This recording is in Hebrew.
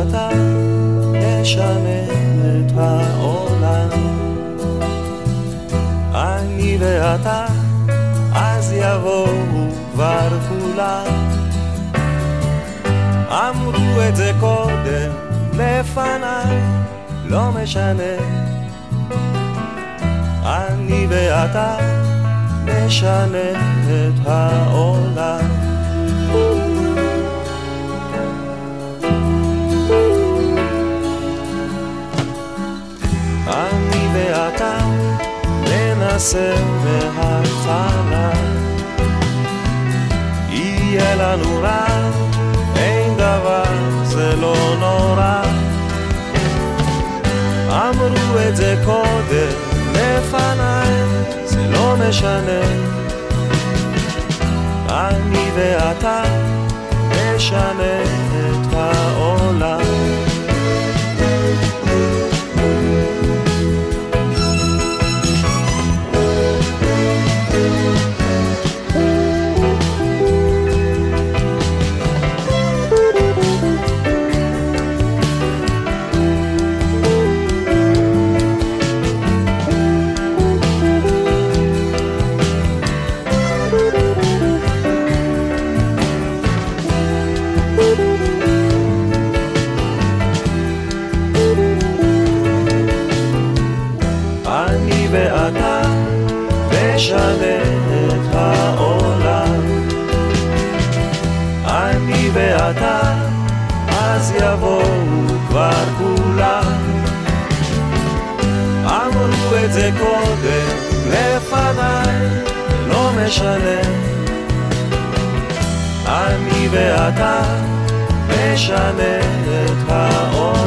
ואתה נשנה את העולם. אני ואתה, אז יבואו כבר כולם. אמרו את זה קודם לפניי, לא משנה. אני ואתה נשנה את העולם. ננסה מההתחלה יהיה לנו רע, אין דבר, זה לא נורא. אמרו את זה קודם לפניי, זה לא משנה. אני ואתה נשנה את העולם נשנה את העולם. אני ואתה, אז יבואו כבר כולם. אמרו את זה קודם לפניי, לא משנה. אני ואתה נשנה את העולם.